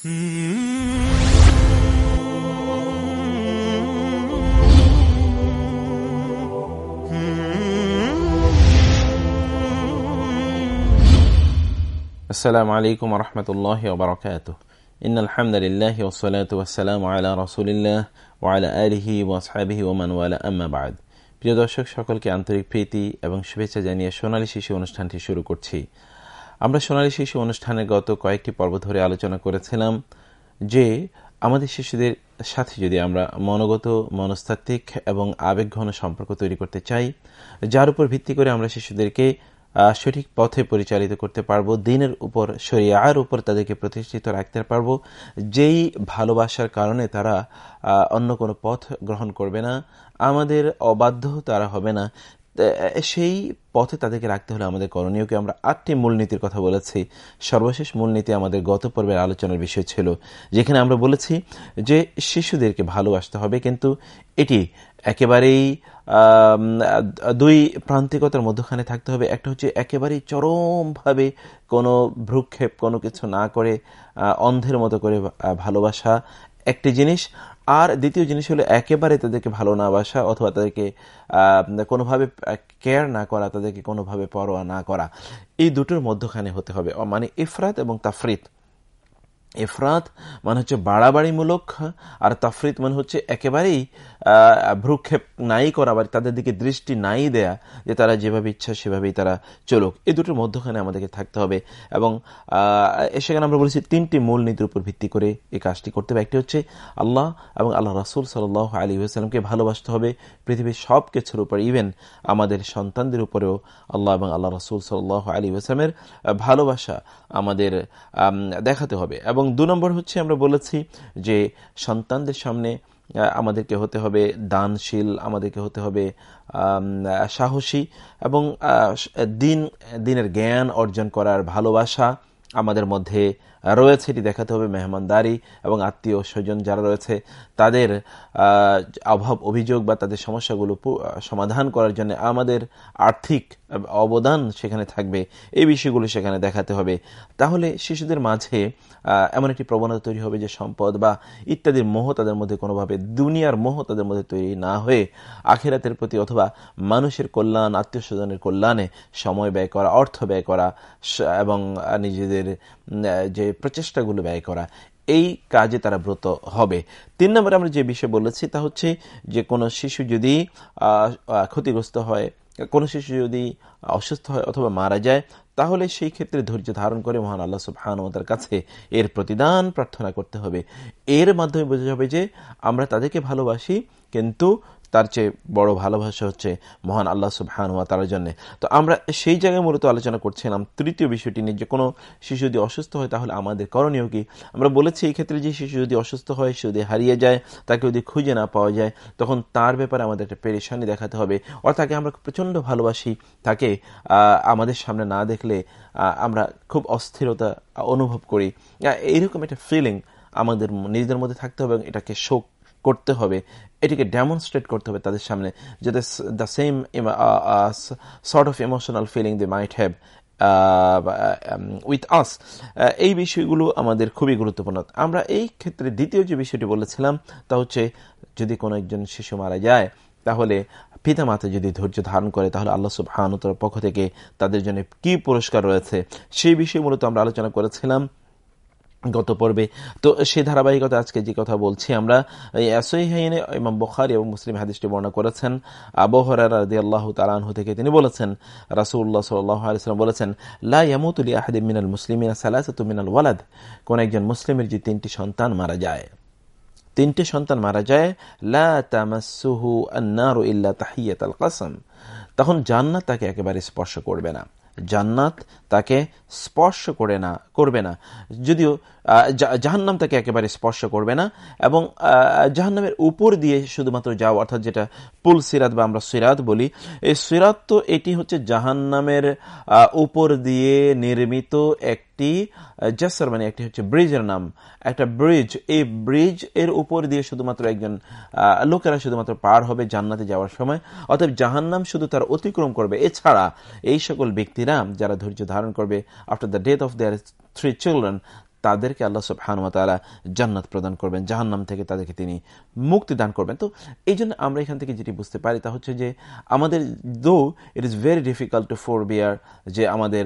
আসসালামু আলাইকুম রহমতুল্লাহ ওবরাকাত ইন আলহামদুলিল্লাহ ওসলাত ওয়াসালাম আলা রসুলিল্লাহ ওয়ালা আলহি ওয়াসাবিহি ওমান ওয়ালা আম্মাবাদ প্রিয় দর্শক, সকলকে আন্তরিক প্রীতি এবং শুভেচ্ছা জানিয়ে সোনালী শিশু অনুষ্ঠানটি শুরু করছি। আমরা সোনালী শিশু অনুষ্ঠানের গত কয়েকটি পর্ব ধরে আলোচনা করেছিলাম যে আমাদের শিশুদের সাথে যদি আমরা মনোগত, মনস্তাত্ত্বিক এবং আবেগঘন সম্পর্ক তৈরি করতে চাই, যার উপর ভিত্তি করে আমরা শিশুদেরকে সঠিক পথে পরিচালিত করতে পারব, দিনের উপর, শরিয়ার উপর তাদেরকে প্রতিষ্ঠিত রাখতে পারব, যেই ভালোবাসার কারণে তারা অন্য কোনো পথ গ্রহণ করবে না, আমাদের অবাধ্য তারা হবে না সেই পথে তাদেরকে রাখতে হলে আমাদের করণীয়কে আমরা আটটি মূলনীতির কথা বলেছি। সর্বশেষ মূলনীতি আমাদের গত পর্বের আলোচনার বিষয় ছিল, যেখানে আমরা বলেছি যে শিশুদেরকে ভালোবাসতে হবে, কিন্তু এটি একেবারেই দুই প্রান্তিকতার মধ্যখানে থাকতে হবে। একটা হচ্ছে একেবারেই চরমভাবে কোনো ভ্রুক্ষেপ, কোনো কিছু না করে অন্ধের মতো করে ভালোবাসা একটি জিনিস। আর দ্বিতীয় জিনিস হলো একেবারে তাদেরকে ভালো না বাসা অথবা তাদেরকে কোনোভাবে কেয়ার না করা, তাদেরকে কোনোভাবে পরোয়া না করা। এই দুটোর মধ্যখানে হতে হবে। মানে ইফরাত এবং তাফরিত। এফরাত মানে হচ্ছে বাড়াবাড়িমূলক, আর তাফরিত মানে হচ্ছে একেবারেই ভ্রুক্ষেপ নাই করা বা তাদের দিকে দৃষ্টি নাই দেয়া, যে তারা যেভাবে ইচ্ছা সেভাবেই তারা চলুক। এই দুটোর মধ্যখানে আমাদেরকে থাকতে হবে। এবং সেখানে আমরা বলেছি তিনটি মূল নীতির উপর ভিত্তি করে এই কাজটি করতে হবে। একটি হচ্ছে আল্লাহ এবং আল্লাহ রাসুল সাল আলী আসসালামকে ভালোবাসতে হবে। পৃথিবীর সব কিছুর উপর, ইভেন আমাদের সন্তানদের উপরেও আল্লাহ এবং আল্লাহ রাসুল সাল আলী আসলামের ভালোবাসা আমাদের দেখাতে হবে। এবং এবং দু নম্বর হচ্ছে আমরা বলেছি যে সন্তানদের সামনে আমাদেরকে হতে হবে দানশীল, আমাদেরকে হতে হবে সাহসী এবং দিন, দিনের জ্ঞান অর্জন করার ভালোবাসা আমাদের মধ্যে রয়েছে। এটি দেখাতে হবে মেহমানদারি এবং আত্মীয় স্বজন যারা রয়েছে, তাদের অভাব অভিযোগ বা তাদের সমস্যাগুলো সমাধান করার জন্য আমাদের আর্থিক অবদান সেখানে থাকবে। এই বিষয়গুলো সেখানে দেখাতে হবে। তাহলে শিশুদের মাঝে এমন একটি প্রবণতা তৈরি হবে যে সম্পদ বা ইত্যাদির মোহ তাদের মধ্যে কোনোভাবে, দুনিয়ার মোহ তাদের মধ্যে তৈরি না হয়ে আখেরাতের প্রতি অথবা মানুষের কল্যাণ, আত্মীয় স্বজনের কল্যাণে সময় ব্যয় করা, অর্থ ব্যয় করা এবং নিজেদের যে প্রচেষ্টাগুলো ব্যয় করা, এই কাজে তারা ব্রত হবে। তিন নম্বরে আমরা যে বিষয় বলেছি তা হচ্ছে যে কোনো শিশু যদি ক্ষতিগ্রস্ত হয়, কোনো শিশু যদি অসুস্থ হয় অথবা মারা যায়, তাহলে সেই ক্ষেত্রে ধৈর্য ধারণ করে মহান আল্লাহ সুবাহানুতার কাছে এর প্রতিদান প্রার্থনা করতে হবে। এর মাধ্যমে বোঝা যাবে যে আমরা তাদেরকে ভালোবাসি, কিন্তু তার চেয়ে বড় ভালোবাসা হচ্ছে মহান আল্লাহ সুবহান হওয়া তার জন্য। তো আমরা সেই জায়গায় মূলত আলোচনা করছিলাম, তৃতীয় বিষয়টি নিয়ে যে কোনো শিশু যদি অসুস্থ হয় তাহলে আমাদের করণীয় কি? আমরা বলেছি এই ক্ষেত্রে যে শিশু যদি অসুস্থ হয়, সে যদি হারিয়ে যায়, তাকে যদি খুঁজে না পাওয়া যায়, তখন তার ব্যাপারে আমাদের একটা পেরেশানি দেখাতে হবে। অর্থাৎ তাকে আমরা প্রচণ্ড ভালোবাসি, তাকে আমাদের সামনে না দেখলে আমরা খুব অস্থিরতা অনুভব করি। এইরকম একটা ফিলিং আমাদের, নিজেদের মধ্যে থাকতে হবে এবং এটাকে শোক করতে হবে। এটিকে ডেমনস্ট্রেট করতে হবে তাদের সামনে যাতে the same sort of emotional feeling they might have with us এই বিষয়গুলো আমাদের খুবই গুরুত্বপূর্ণ। আমরা এই ক্ষেত্রে দ্বিতীয় যে বিষয়টি বলেছিলাম, তা হচ্ছে যদি কোনো একজন শিশু মারা যায়, তাহলে পিতা মাতা যদি ধৈর্য ধারণ করে, তাহলে আল্লাহ সুবহানুতর পক্ষ থেকে তাদের জন্য কি পুরস্কার রয়েছে? সেই বিষয়ে মূলত আমরা আলোচনা করেছিলাম। গত পর্বে। তো সেই ধারাবাহিকতা আজকে যে কথা বলছি আমরা ইমাম বখারি এবং মুসলিম হাদিসটি বর্ণনা করেছেন। আবহরার রাদি আল্লাহ থেকে তিনি বলেছেন রাসুল্লাহ সাল্লাম বলেছেন লাইয়ামতুলি আহাদিম মিনাল মুসলিমিনা মিনাল ওয়ালাদ কোন একজন মুসলিমের যে তিনটি সন্তান মারা যায়, তিনটি সন্তান মারা যায়, লা তামাসুহু ইল্লা তাহিয়াত আল কাসম তখন জান্নাত তাকে একেবারে স্পর্শ করবে না। জান্নাত তাকে স্পর্শ করে না, করবে না। যদিও জাহান্নাম তাকে একেবারে স্পর্শ করবে না এবং জাহান্নামের উপর দিয়ে শুধুমাত্র যাও অর্থাৎ যেটা পুল সিরাত বা আমরা সিরাত বলি, এই সিরাত তো এটি হচ্ছে জাহান্নামের উপর দিয়ে নির্মিত একটি জাসার মানে একটি হচ্ছে ব্রিজের নাম। একটা ব্রিজ এই ব্রিজের উপর দিয়ে শুধুমাত্র একজন লোকেরা শুধুমাত্র পার হবে জান্নাতে যাওয়ার সময়। অতএব জাহান্নাম শুধু তার অতিক্রম করবে। এছাড়া এই সকল ব্যক্তিরা যারা ধৈর্য ধারণ করবে after the death of their three children তাদেরকে আল্লাহ সুবহানুয়াতালা জান্নাত প্রদান করবেন, জাহান্নাম থেকে তাদেরকে তিনি মুক্তি দান করবেন। তো এই জন্য আমরা এখান থেকে যেটি বুঝতে পারি তা হচ্ছে যে আমাদের though it is very difficult to forbear যে আমাদের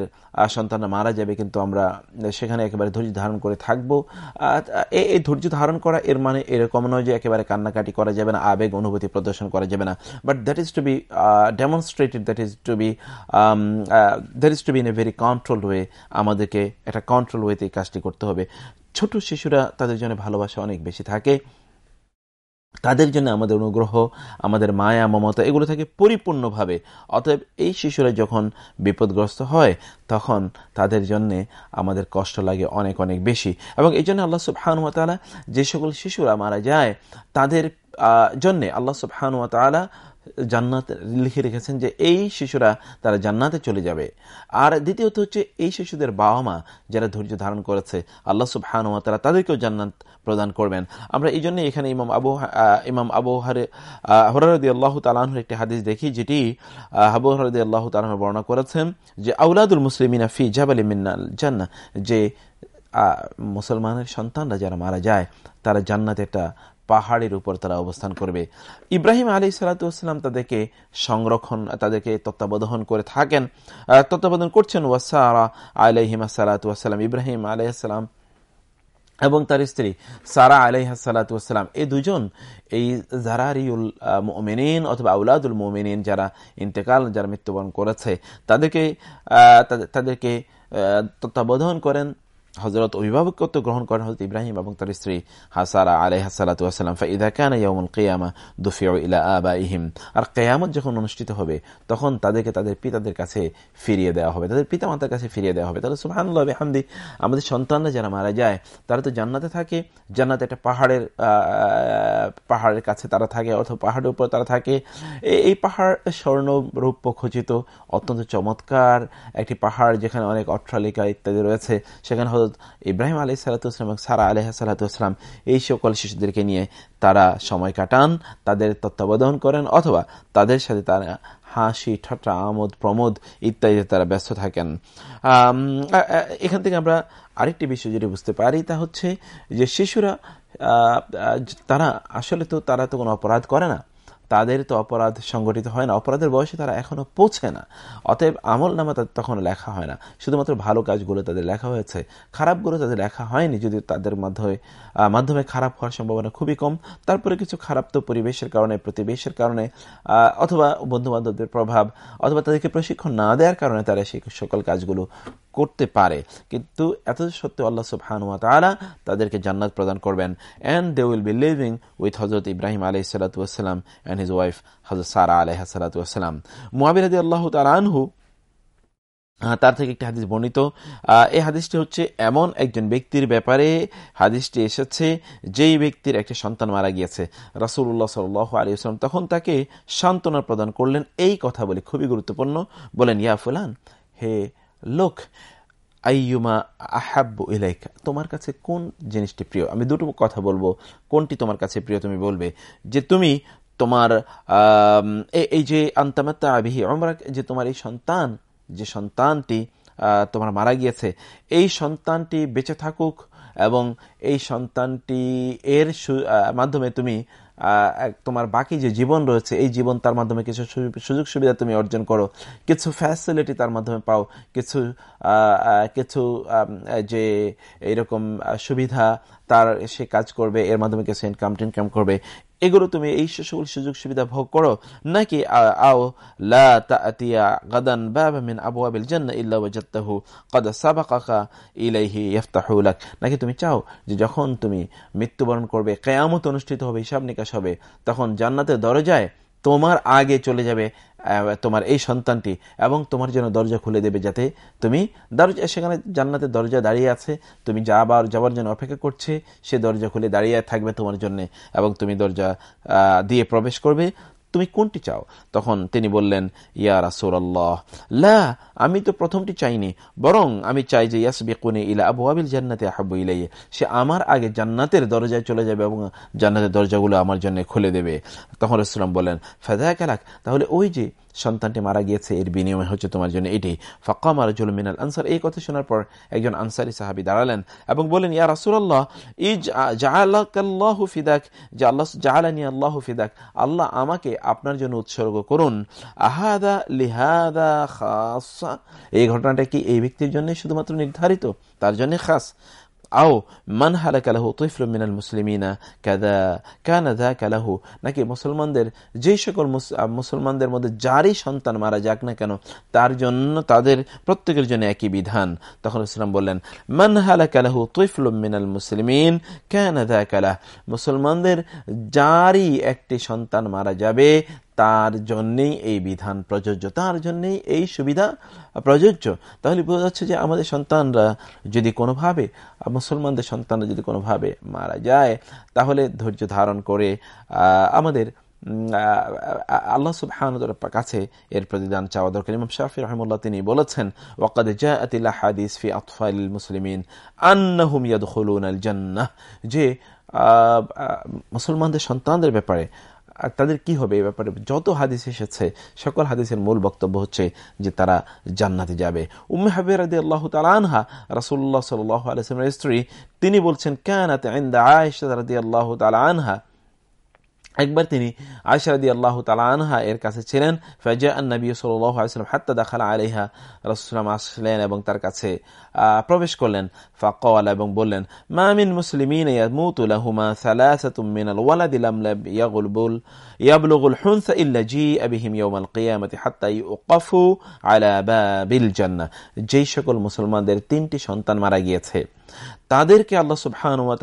সন্তানরা মারা যাবে, কিন্তু আমরা সেখানে একেবারে ধৈর্য ধারণ করে থাকব। এই ধৈর্য ধারণ করা এর মানে এরকম নয় যে একেবারে কান্নাকাটি করা যাবে না, আবেগ, অনুভূতি প্রদর্শন করা যাবে না। But that is to be demonstrated that is to be that is to be in a very control way আমাদেরকে একটা কন্ট্রোল ওয়েতে এই কাজটি করতে হবে। ছোট শিশুরা তাদের জন্য ভালোবাসা অনেক বেশি থাকে। তাদের জন্য আমাদের অনুগ্রহ, আমাদের মায়া, মমতা এগুলো থাকে পরিপূর্ণভাবে। অতএব এই শিশুরা যখন বিপদগ্রস্ত হয়, তখন তাদের জন্যে আমাদের কষ্ট লাগে অনেক অনেক বেশি। এবং এই জন্য আল্লাহ সুবহানুয়াতালা যে সকল শিশুরা মারা যায়, তাদের জন্যে আল্লাহ সুবহানুয়াতালা জান্নাত লিখে রেখেছেন যে এই শিশুরা তারা জান্নাতে চলে যাবে। আর দ্বিতীয়ত হচ্ছে এই শিশুদের বাবা মা যারা ধৈর্য ধারণ করেছে, আল্লাহ সুবহান তারা তাদেরকেও জান্নাত প্রদান করবেন। আমরা এই জন্য এখানে ইমাম আবু ইমাম আবু হরে হরদি আল্লাহ তালাহুর একটি হাদিস দেখি, যেটি আবু হরদি আল্লাহ তালাহ বর্ণনা করেছেন যে আউলাদুল মুসলিমিনা ফি জাবালি মিন্নাল জান্না যে মুসলমানের সন্তানরা যারা মারা যায়, তারা জান্নাত একটা পাহাড়ের উপর তারা অবস্থান করবে। ইব্রাহিম আলী সালাতাম তাদেরকে সংরক্ষণ, তাদেরকে তত্ত্বাবধান করে থাকেন। তত্ত্বাবধান করছেন ওয়াসারা আলহিমা সালাতাম ইব্রাহিম আলাইসালাম এবং তার স্ত্রী সারা আলাইহাসালাতাম এই দুজন, এই জারারিউল মোমেনিন অথবা আউলাদুল মোমেনিন যারা ইন্তেকাল, যারা মৃত্যুবরণ করেছে, তাদেরকে তাদেরকে তত্ত্বাবধান করেন। হজরত অভিভাবকত্ব গ্রহণ করেন হজরত ইব্রাহিম এবং তার স্ত্রী হাসারা আলাই হাসালাতাম ফাইদা কানা ইয়ামুল কেয়ামা দুফিউ ইলা আবা ইহিম আর কেয়ামত যখন অনুষ্ঠিত হবে, তখন তাদেরকে তাদের পিতাদের কাছে ফিরিয়ে দেওয়া হবে। তাদের পিতা মাতার কাছে ফিরিয়ে দেওয়া হবে। তাহলে সুহানুল্লাহ হামদি আমাদের সন্তানরা যারা মারা যায়, তারা তো জান্নাতে থাকে। জান্নাতে একটা পাহাড়ের পাহাড়ের কাছে তারা থাকে অথবা পাহাড়ের উপর তারা থাকে। এই পাহাড় স্বর্ণ রৌপ্য খচিত, অত্যন্ত চমৎকার একটি পাহাড় যেখানে অনেক অট্টালিকা ইত্যাদি রয়েছে। সেখানে হজরত ইব্রাহিম আলি সালাতাম এবং সারা আলহ সালাতাম এই সকল শিশুদেরকে নিয়ে তারা সময় কাটান, তাদের তত্ত্বাবধান করেন অথবা তাদের সাথে তারা হাসি, ঠাট্টা, আমোদ, প্রমোদ ইত্যাদিতে তারা ব্যস্ত থাকেন। এখান থেকে আমরা আরেকটি বিষয় যেটি বুঝতে পারি তা হচ্ছে যে শিশুরা তারা আসলে তো তারা তো কোনো অপরাধ করে না। তাদের তো অপরাধ সংগঠিত হয় না। অপরাধের বয়সে তারা এখনও পৌঁছে না। অতএব আমল নামা তাদের তখন লেখা হয় না। শুধুমাত্র ভালো কাজগুলো তাদের লেখা হয়েছে। খারাপগুলো তাদের লেখা হয়নি যদি তাদের মাধ্যমে মাধ্যমে খারাপ হওয়ার সম্ভাবনা খুবই কম। তারপরে কিছু খারাপ তো পরিবেশের কারণে, প্রতিবেশের কারণে অথবা বন্ধু বান্ধবদের প্রভাব, অথবা তাদেরকে প্রশিক্ষণ না দেওয়ার কারণে তারা সেই সকল কাজগুলো করতে পারে। কিন্তু এত সত্ত্বেও আল্লাহ সুবহানুয়া তালা তাদেরকে জান্নাত প্রদান করবেন। And they will be living with হজরত ইব্রাহিম আলহ সালাতাম অ্যান্ড হিজ ওয়াইফ হজরত সারা আলহ সালাতাম মুআবির আল্লাহ তালহু তার থেকে একটি হাদিস বর্ণিত। এই হাদিসটি হচ্ছে এমন একজন ব্যক্তির ব্যাপারে হাদিসটি এসেছে, যেই ব্যক্তির একটি সন্তান মারা গিয়েছে। রাসুল্লাহ সাল আলিয়াল্লাম তখন তাকে সান্ত্বনা প্রদান করলেন, এই কথা বলে খুবই গুরুত্বপূর্ণ। বলেন, ইয়া ফুলান, হে লোক আইয়ুমা আহাব্বু ইলাইকা, তোমার কাছে কোন জিনিসটি প্রিয়? আমি দুটো কথা বলব। কোনটি তোমার কাছে প্রিয় তুমি বলবে? যে তুমি তোমার এই যে, আন্তামাত্তা আবিহি আমরা যে তোমার এই সন্তান, যে সন্তানটি তোমার মারা গিয়েছে, এই সন্তানটি বেঁচে থাকুক এবং এই সন্তানটি এর মাধ্যমে তুমি তোমার বাকি যে জীবন রয়েছে, এই জীবন তার মাধ্যমে কিছু সুযোগ সুবিধা তুমি অর্জন করো। কিছু ফ্যাসিলিটি তার মাধ্যমে পাও। কিছু কিছু যে এরকম সুবিধা তার সে কাজ করবে, এর মাধ্যমে কিছু ইনকাম টিনকাম করবে। এগুলো তুমি এই সকল সুযোগ সুবিধা ভোগ করো। নাকি আও, লা ইলাইহি নাকি তুমি চাও যে যখন তুমি মৃত্যুবরণ করবে, কেয়ামত অনুষ্ঠিত হবে, হিসাব নিকাশ হবে, তখন জান্নাতের দরজায় তোমার আগে চলে যাবে তোমার এই সন্তানটি এবং তোমার জন্য দরজা খুলে দেবে যাতে তুমি দরজা, সেখানে জান্নাতের দরজা দাঁড়িয়ে আছে, তুমি যাবার, যাওয়ার জন্য অপেক্ষা করছে, সে দরজা খুলে দাঁড়িয়ে থাকবে তোমার জন্য এবং তুমি দরজা দিয়ে প্রবেশ করবে। তুমি কোনটি চাও? তখন তিনি বললেন, ইয়া রাসুল্লাহ লা, আমি তো প্রথমটি চাইনি, বরং আমি চাই যে ইয়াস বেকুনে ইলা আবু আবিল জান্নাতে আহাবু ইলাই সে আমার আগে জান্নাতের দরজায় চলে যাবে এবং জান্নাতের দরজাগুলো আমার জন্য খুলে দেবে। তখন রসুলাম বললেন ফেদায় কালাক তাহলে ওই যে সন্তানটি মারা গিয়েছে, এর বিনিময় হচ্ছে তোমার জন্য এটি। ফাক্কাম আর মিনাল আনসার। এই কথা শোনার পর একজন আনসারি সাহাবি দাঁড়ালেন এবং বলেন ইয়া রাসুল্লাহ ইজ জাহাল্লাহ আল্লাহ ফিদাক। আল্লাহ আমাকে আপনার জন্য উৎসর্গ করুন। আহাদা লিহাদা খাসা। এই ঘটনাটা কি এই ব্যক্তির জন্য শুধুমাত্র নির্ধারিত? তার জন্য খাস। আও মান হালাকা লাহু তৈফলুম মিনাল মুসলিমিনা কাদা কানা যাকা লাহু নাকি মুসলমানদের যেই সকল মুসলমানদের মধ্যে যারই সন্তান মারা যাক না কেন, তার জন্য তাদের প্রত্যেকের জন্য একই বিধান। তখন ইসলাম বললেন, মান হালাকা লাহু তৈফলুম মিনাল মুসলিমিন কানা যাকা লাহ মুসলমানদের যারই একটি সন্তান মারা যাবে তার জন্যেই এই বিধান প্রযোজ্য। তার জন্যেই এই সুবিধা প্রযোজ্য। তাহলে বোঝা যাচ্ছে যে আমাদের সন্তানরা যদি কোনোভাবে, মুসলমানদের সন্তানরা যদি কোনোভাবে মারা যায়, তাহলে ধৈর্য ধারণ করে আমাদের আল্লাহ সুবহানুর কাছে এর প্রতিদান চাওয়া দরকার। ইমাম শাফি রহমুল্লাহ তিনি বলেছেন, ওয়াকাদ জাআতিল হাদিস ফি আতফাইল মুসলিমিন আন্নাহুম ইয়াদখুলুন আল জান্নাহ। যে মুসলমানদের সন্তানদের ব্যাপারে আর তাদের কি হবে এই ব্যাপারে? যত হাদিস এসেছে, সকল হাদিসের মূল বক্তব্য হচ্ছে যে তারা জান্নাতে যাবে। উম্মে হাবির আল্লাহ তালানহা রাসুল্লাহ সাল্লাহ আলসালামের স্ত্রী, তিনি বলছেন কেন আয়সা রাদি আল্লাহ তালা আনহা। একবার তিনি আয়সারদি আল্লাহ তালা আনহা এর কাছে ছিলেন ফেজা নবী সাল্লাম হাত্তা দেখালা আলিহা রসুলাম আসলেন এবং তার কাছে প্রবেশ করলেন। ফাকওয়ালা এবং বললেন মামিন মুসলিমিন ইয়ামুতুলাহুমা সালাসাতুম মিনাল ওয়ালাদি লাম ইয়াগুলবুল, ইয়াবলুগুল হুনসা ইল্লা জি আবিহিম ইয়াউমাল কিয়ামতি হাত্তা ইউকাফু আলা বাবিল জান্নাহ। যেই সকল মুসলমানদের তিনটি সন্তান মারা গিয়েছে, তাদেরকে আল্লাহ সুবহানাহু ওয়া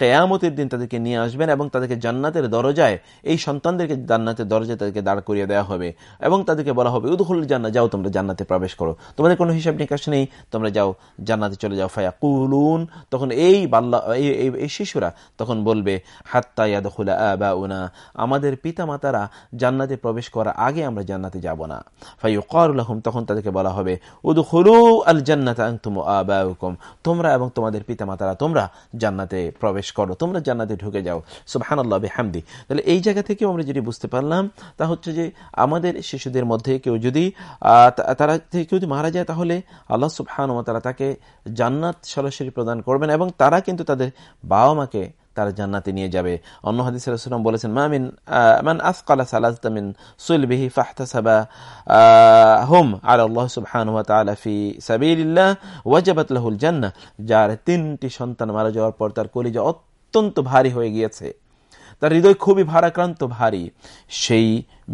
কেয়ামতের দিন তাদেরকে নিয়ে আসবেন এবং তাদেরকে জান্নাতের দরজায়, এই সন্তানদেরকে জান্নাতের দরজায় তাদেরকে দাঁড় করিয়ে দেওয়া হবে। এবং তাদেরকে বলা হবে উদহুল জান্না যাও তোমরা জান্নাতে প্রবেশ করো। তোমাদের কোনো হিসাব নিকাশ নেই, তোমরা যাও জান্নাতে চলে যাও। ফায়া কুলুন তখন এই বাল্লা, এই এই শিশুরা তখন বলবে, হাত্তা ইয়াদুলা আবা উনা আমাদের পিতা মাতারা জান্নাতে প্রবেশ করার আগে আমরা জান্নাতে যাব না। ফাই করুলাহম তখন তাদেরকে বলা হবে, উদুখলু আল জান্নাত তোমরা এবং তোমাদের পিতা মাতারা তোমরা জান্নাতে প্রবেশ প্রবেশ করো, তোমরা জান্নাতে ঢুকে যাও। সুবাহান আল্লাহ হামদি তাহলে এই জায়গা থেকে আমরা যদি বুঝতে পারলাম, তা হচ্ছে যে আমাদের শিশুদের মধ্যে কেউ যদি তারা কেউ যদি মারা যায়, তাহলে আল্লাহ সুবহান তারা তাকে জান্নাত সরাসরি প্রদান করবেন এবং তারা কিন্তু তাদের বাবা মাকে তারা জান্নাতে নিয়ে যাবে। অন্য হাদিস বলেছেন মামিন মান আসকালা সালাজামিন সুলবিহি ফাহতাসাবা হোম আর আল্লাহ সুবহান ওয়া তাআলা ফি সাবিলিল্লাহ ওয়াজাবাত লাহুল যার তিনটি সন্তান মারা যাওয়ার পর তার কলিজা অত্যন্ত ভারী হয়ে গিয়েছে। তার হৃদয় খুবই ভারাক্রান্ত, ভারী। সেই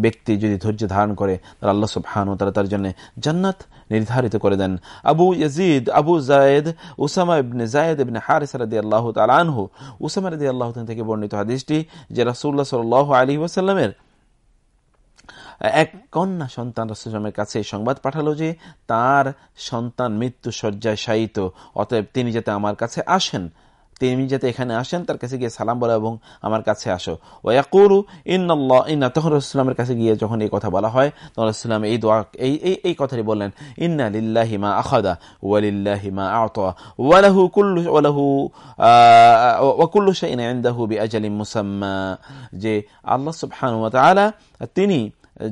ব্যক্তি যদি ধৈর্য ধারণ করে তার আল্লাহ সুবহান তারা তার জন্য জান্নাত নির্ধারিত করে দেন। আবু ইয়াজিদ আবু জায়দ উসামা ইবনে জায়দ ইবনে হারিস রাদি আল্লাহ তালানহু উসামা রাদি আল্লাহ থেকে বর্ণিত হাদিসটি যে রাসুল্লাহ সাল আলী ওসাল্লামের এক কন্যা সন্তান রাসুলের কাছে সংবাদ পাঠালো যে তার সন্তান মৃত্যু শয্যায় শায়িত, অতএব তিনি যাতে আমার কাছে আসেন। তিনি যাতে এখানে আসেন, তার কাছে গিয়ে সালাম বলো এবং আমার কাছে আসো। ওয়াকুরু ইন্নআল্লাহ ইন্না তখন রসুলামের কাছে গিয়ে যখন এই কথা বলা হয়, তখন রসুলাম এই দোয়া, এই এই এই কথাটি বললেন, ইন্না লিল্লাহি মা আখাদা ওয়ালিল্লাহি মা আতা ওয়ালাহু কুল্লু ওয়ালাহু ওয়াকুল্লু শাইইন ইনদাহু বিআজালিন মুসাম্মা। যে আল্লাহ সুবহানাহু ওয়া তাআলা, তিনি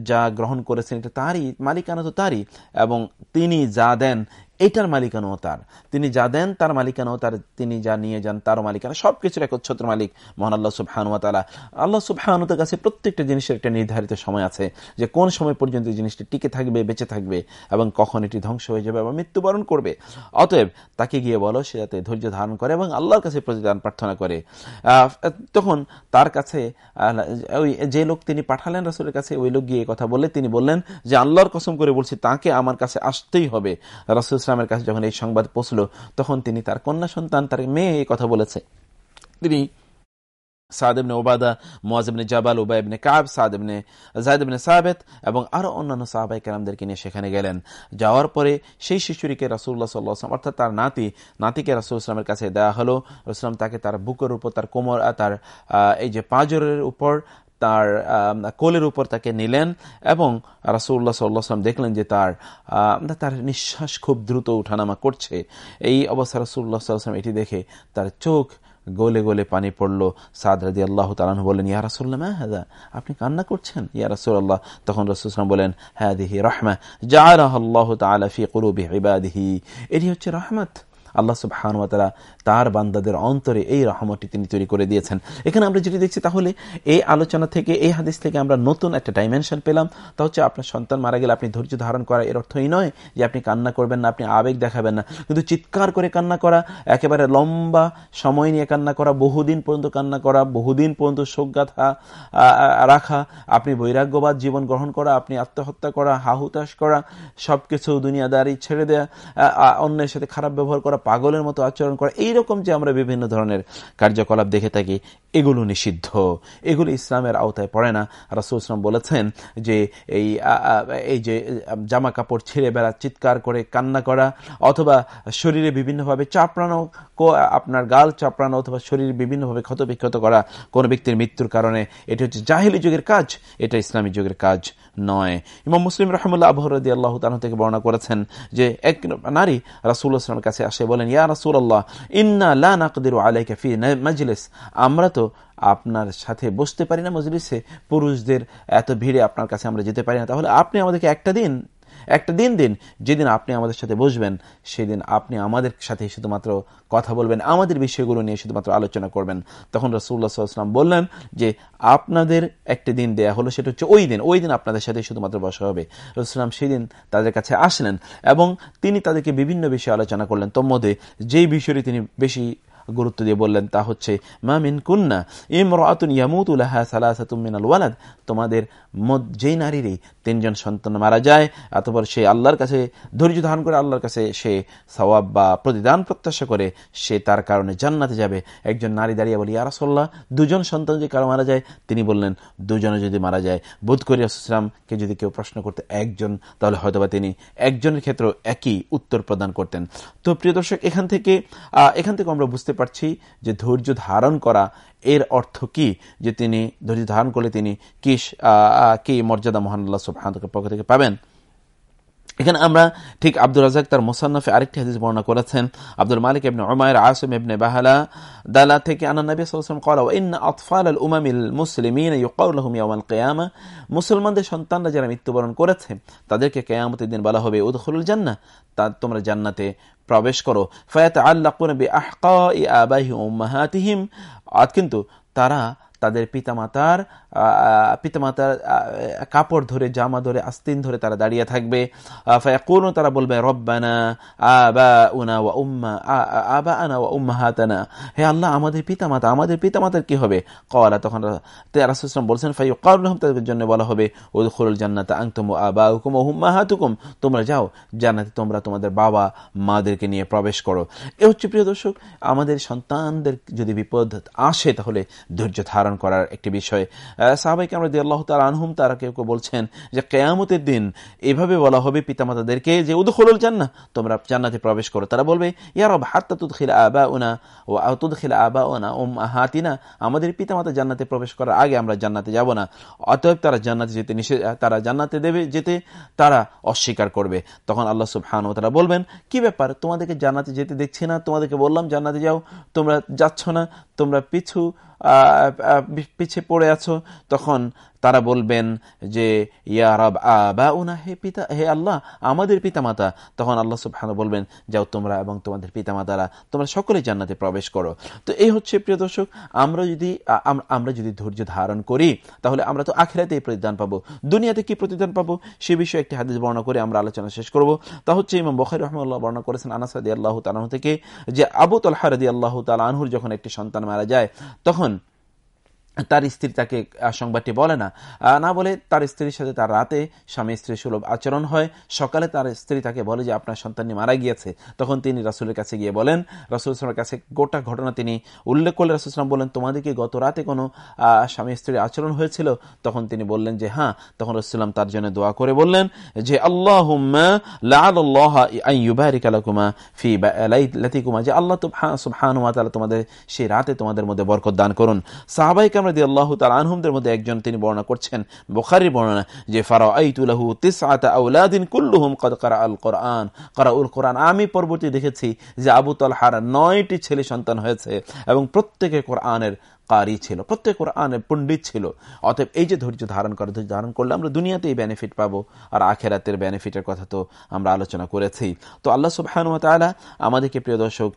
যা গ্রহণ করেছেন, এটা তারই মালিকানা তো তারই, এবং তিনি যা দেন এটার মালিকানাও তার। তিনি যা দেন, তার মালিকানাও তার। তিনি যা নিয়ে যান, তারও মালিকানা। সবকিছুর একচ্ছত্র মালিক মহান আল্লাহ সুবহানুয়া তালা আল্লাহ সুবহানুতের কাছে প্রত্যেকটা জিনিসের একটা নির্ধারিত সময় আছে যে কোন সময় পর্যন্ত জিনিসটি টিকে থাকবে, বেঁচে থাকবে এবং কখন এটি ধ্বংস হয়ে যাবে এবং মৃত্যুবরণ করবে। অতএব তাকে গিয়ে বলো, সে যাতে ধৈর্য ধারণ করে এবং আল্লাহর কাছে প্রতিদান প্রার্থনা করে। তখন তার কাছে ওই যে লোক তিনি পাঠালেন রাসুলের কাছে, ওই লোক গিয়ে কথা বললে, তিনি বললেন যে, আল্লাহর কসম করে বলছি, তাকে আমার কাছে আসতেই হবে। রাসুল ইসলামের কাছে যখন এই সংবাদ পৌঁছল, তখন তিনি তার কন্যা সন্তান, তার মেয়ে এই কথা বলেছে। তিনি সাদেবনে ওবাদা মোয়াজবনে জাবাল উবা কাব সাদেবনে জায়দবনে সাবেত এবং আরও অন্যান্য সাহাবাই কেরামদেরকে নিয়ে সেখানে গেলেন। যাওয়ার পরে সেই শিশুটিকে রাসুল্লাহ সাল্লাহাম অর্থাৎ তার নাতি, নাতিকে রাসুল ইসলামের কাছে দেওয়া হলো। রসুলাম তাকে তার বুকের উপর, তার কোমর তার এই যে পাঁজরের উপর তার কোলের উপর তাকে নিলেন এবং রাসুল্লাহ সাল্লাম দেখলেন যে তার তার নিঃশ্বাস খুব দ্রুত উঠানামা করছে। এই অবস্থা রাসুল্লাহ সাল্লাম এটি দেখে তার চোখ গোলে গোলে পানি পড়ল। সাদ রাজি আল্লাহ তালাহ বললেন, ইয়া রাসুল্লাহ হাদা আপনি কান্না করছেন? ইয়া রাসুল্লাহ তখন রসুলাম বলেন হ্যাঁ দিহি রহমা জাহ আল্লাহ তালাফি কুরুবি ইবাদিহি। এটি হচ্ছে রহমত। আল্লাহ সুবাহানুয়াতারা তার বান্দাদের অন্তরে এই রহমতটি তিনি তৈরি করে দিয়েছেন। এখানে আমরা যেটি দেখছি তাহলে এই আলোচনা থেকে, এই হাদিস থেকে আমরা নতুন একটা ডাইমেনশন পেলাম। তা হচ্ছে আপনার সন্তান মারা গেলে আপনি ধৈর্য ধারণ করা এর অর্থই নয় যে আপনি কান্না করবেন না, আপনি আবেগ দেখাবেন না। কিন্তু চিৎকার করে কান্না করা, একেবারে লম্বা সময় নিয়ে কান্না করা, বহুদিন পর্যন্ত কান্না করা, বহুদিন পর্যন্ত শোকগাথা রাখা, আপনি বৈরাগ্যবাদ জীবন গ্রহণ করা, আপনি আত্মহত্যা করা হাহুতাস করা, সবকিছু দুনিয়াদারি ছেড়ে দেয়া অন্যের সাথে খারাপ ব্যবহার করা পাগলের মতো আচরণ করা, এইরকম যে আমরা বিভিন্ন ধরনের কার্যকলাপ দেখে থাকি, এগুলো নিষিদ্ধ। এগুলো ইসলামের আওতায় পড়ে না। রাসুল ইসলাম বলেছেন যে এই এই যে জামা কাপড় ছিঁড়ে বেড়া চিৎকার করে কান্না করা, অথবা শরীরে বিভিন্নভাবে চাপড়ানো আপনার গাল চাপড়ানো, অথবা শরীরে বিভিন্নভাবে ক্ষতবিক্ষত করা কোন ব্যক্তির মৃত্যুর কারণে, এটি হচ্ছে জাহিলি যুগের কাজ, এটা ইসলামী যুগের কাজ নয়। ইমাম মুসলিম রহমুল্লাহ আবহরদি আল্লাহ তাহ থেকে বর্ণনা করেছেন যে এক নারী রাসুল ইসলামের কাছে আসে বলেন, ইয়া রাসুল্লাহ ইন্না লা আলাইকা ফি মজলিস। আমরা তো আপনার সাথে বসতে পারি না মজলিসে। পুরুষদের এত ভিড়ে আপনার কাছে আমরা যেতে পারি না। তাহলে আপনি আমাদেরকে একটা দিন একটা দিন দিন, যেদিন আপনি আমাদের সাথে বসবেন, সেদিন আপনি আমাদের সাথে শুধুমাত্র কথা বলবেন, আমাদের বিষয়গুলো নিয়ে শুধুমাত্র আলোচনা করবেন। তখন রসুল্লাহ সাল্লাম বললেন যে, আপনাদের একটা দিন দেয়া হলো, সেটা হচ্ছে ওই দিন ওই দিন আপনাদের সাথে শুধুমাত্র বসা হবে। রসুলাম সেদিন তাদের কাছে আসলেন এবং তিনি তাদেরকে বিভিন্ন বিষয়ে আলোচনা করলেন। তোর মধ্যে যেই বিষয়টি তিনি বেশি গুরুত্ব দিয়ে বললেন, তা হচ্ছে কুন্না ইমরাতুন ইয়ামুতুলাহা সালাসাতুম মিনাল ওয়ালাদ। তোমাদের যেই নারীরই তিনজন সন্তান মারা যায়, অতপর সে আল্লাহর কাছে, ধৈর্য ধারণ করে আল্লাহর কাছে সে সওয়াব বা প্রতিদান প্রত্যাশা করে, সে তার কারণে জান্নাতে যাবে। একজন নারী দাঁড়িয়ে বলি ইয়ারাসল্লাহ দুজন সন্তান যদি কারও মারা যায়? তিনি বললেন, দুজনে যদি মারা যায়। বোধ করি আসলামকে যদি কেউ প্রশ্ন করতে একজন, তাহলে হয়তোবা তিনি একজনের ক্ষেত্রে একই উত্তর প্রদান করতেন। তো প্রিয় দর্শক, এখান থেকে এখান থেকে আমরা বুঝতে পারছি যে ধৈর্য ধারণ করা এর অর্থ কি? যে তিনি ধৈর্য ধারণ করলে তিনি কি কি মর্যাদা মহান আল্লাহ সুবহানের পক্ষ থেকে পাবেন? এখানে আমরা ঠিক আব্দুল রাজাক তার মোসান্নফে আরেকটি হাদিস বর্ণনা করেছেন। আব্দুল মালিক ইবনে উমায়ের আসিম ইবনে বাহালা দালা থেকে আনা নবী আলাইহি ওয়া ইন্না আতফাল আল উমামিল মুসলিমিন ইউকাউ লাহুম ইয়াউমাল কিয়ামা। মুসলমানদের সন্তানরা যারা মৃত্যুবরণ করেছে, তাদেরকে কিয়ামতের দিন বলা হবে, উদখুলুল জান্নাহ। তা তোমরা জান্নাতে প্রবেশ করো। ফায়াত আল্লাকুন বি আহকাই আবাহি কিন্তু তারা তাদের পিতামাতার পিতামাতার কাপড় ধরে, জামা ধরে, আস্তিন ধরে তারা দাঁড়িয়ে থাকবে। কোন তারা বলবে, রব্বানা আবা উনা ওয়া উম্মা আবা আনা ওয়া উম্মা হাতানা হে আল্লাহ, আমাদের পিতামাতা, আমাদের পিতামাতার কি হবে? কওয়ালা তখন রাসুলাম বলছেন ফাই কারুলহম তাদের জন্য বলা হবে উদখুল জান্নাত আংতুম আবা হুকুম ও হুম্মা হাতুকুম তোমরা যাও, জান্নাতে তোমরা তোমাদের বাবা, মাদেরকে নিয়ে প্রবেশ করো। এ হচ্ছে প্রিয় দর্শক, আমাদের সন্তানদের যদি বিপদ আসে, তাহলে ধৈর্য ধারণ করার একটি বিষয়। সাহাবাইকে আমরা দিয়ে আল্লাহ তাল আনহুম, তারা কেউ কেউ বলছেন যে কেয়ামতের দিন এভাবে বলা হবে পিতামাতাদেরকে যে, উদখলুল জান্না তোমরা জান্নাতে প্রবেশ করো। তারা বলবে ইয়ারব হাত্তা তুদখিল আবা ওনা ও তুদখিল আবা ওনা ওম হাতিনা আমাদের পিতামাতা জান্নাতে প্রবেশ করার আগে আমরা জান্নাতে যাব না। অতএব তারা জান্নাতে যেতে নিষেধ তারা জান্নাতে দেবে, যেতে তারা অস্বীকার করবে। তখন আল্লাহ সুবহান ও তারা বলবেন, কি ব্যাপার? তোমাদেরকে জান্নাতে যেতে দেখছি না। তোমাদেরকে বললাম জান্নাতে যাও। তোমরা যাচ্ছ না। তোমরা পিছু পিছিয়ে পড়ে আছো তখন তারা বলবেন যে, ইয়া রব উনা হে পিতা, হে আল্লাহ, আমাদের পিতামাতা। তখন আল্লাহ সুবহান বলবেন, যাও তোমরা এবং তোমাদের পিতামাতারা, তোমরা সকলে জান্নাতে প্রবেশ করো। তো এই হচ্ছে প্রিয় দর্শক, আমরা যদি আমরা যদি ধৈর্য ধারণ করি, তাহলে আমরা তো আখেরাতে এই প্রতিদান পাবো। দুনিয়াতে কি প্রতিদান পাবো? সে বিষয়ে একটি হাদিস বর্ণনা করে আমরা আলোচনা শেষ করব। তা হচ্ছে ইমাম বখারি রহমুল্লাহ বর্ণনা করেছেন আনাসাদি আল্লাহ তালাহ থেকে যে, আবু তলহারদি আল্লাহ তাল আনহুর যখন একটি সন্তান মারা যায়, তখন তার স্ত্রী তাকে সংবাদটি বলে না। না বলে তার স্ত্রীর সাথে তার রাতে স্বামী স্ত্রী সুলভ আচরণ হয়। সকালে তার স্ত্রী তাকে বলে যে, আপনার সন্তানটি মারা গিয়েছে। তখন তিনি রাসুলের কাছে গিয়ে বলেন, রাসুল ইসলামের কাছে গোটা ঘটনা তিনি উল্লেখ করলে রাসুল ইসলাম বলেন তোমাদেরকে গত রাতে কোনো স্বামী স্ত্রীর আচরণ হয়েছিল? তখন তিনি বললেন যে হ্যাঁ। তখন রসুলাম তার জন্য দোয়া করে বললেন যে আল্লাহ ফি যে, আল্লাহ তোমাদের সেই রাতে তোমাদের মধ্যে বরকত দান করুন। সাহাবাইকে রাজি আল্লাহ তাল আনহুমদের মধ্যে একজন তিনি বর্ণনা করছেন, বোখারির বর্ণনা, যে ফারা আইতুলাহু তিস আতা আল কোরআন। কারা উল কোরআন, আমি পরবর্তী দেখেছি যে আবু তালহার নয়টি ছেলে সন্তান হয়েছে এবং প্রত্যেকে কোরআনের কারি ছিল, প্রত্যেক কোরআনের পণ্ডিত ছিল। অতএব এই যে ধৈর্য ধারণ করে, ধৈর্য ধারণ করলে আমরা দুনিয়াতেই বেনিফিট পাবো আর আখেরাতের বেনিফিটের কথা তো আমরা আলোচনা করেছি। তো আল্লাহ সুবাহানুতালা আমাদেরকে প্রিয় দর্শক,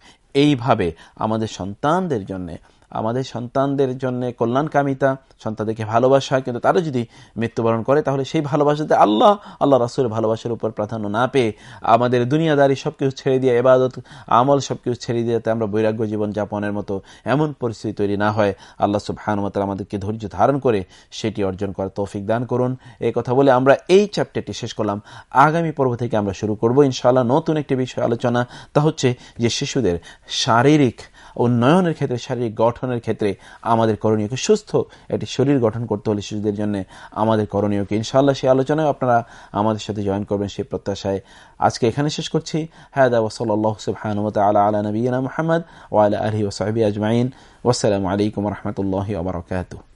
এইভাবে আমাদের সন্তানদের জন্যে আমাদের সন্তানদের জন্য কল্যাণকামিতা, সন্তানদেরকে ভালোবাসা, কিন্তু তারা যদি মৃত্যুবরণ করে, তাহলে সেই ভালোবাসাতে আল্লাহ আল্লাহ রাসুলের ভালোবাসার উপর প্রাধান্য না পেয়ে আমাদের দুনিয়াদারি সব কিছু ছেড়ে দিয়ে এবাদত আমল সব কিছু ছেড়ে দিয়ে আমরা বৈরাগ্য জীবন যাপনের মতো এমন পরিস্থিতি তৈরি না হয়। আল্লাহ সুবহানুমত আমাদেরকে ধৈর্য ধারণ করে সেটি অর্জন করার তৌফিক দান করুন। এই কথা বলে আমরা এই চ্যাপ্টারটি শেষ করলাম। আগামী পর্ব থেকে আমরা শুরু করব ইনশাআল্লাহ। নতুন একটি বিষয় আলোচনা, তা হচ্ছে যে শিশুদের শারীরিক উন্নয়নের ক্ষেত্রে, শারীরিক গঠনের ক্ষেত্রে আমাদের করণীয়কে সুস্থ একটি শরীর গঠন করতে হলে শিশুদের জন্য আমাদের করণীয়কে। ইনশাআল্লাহ সেই আলোচনায় আপনারা আমাদের সাথে জয়েন করবেন সেই প্রত্যাশায়। আজকে এখানে শেষ করছি। হায়দা ওসল্লাহ সুবহানুমত আলা আলা নবীনা মোহাম্মদ ওয়ালা আলহি ওসাহবি আজমাইন। ওসালামু আলাইকুম রহমতুল্লাহ আবরকাত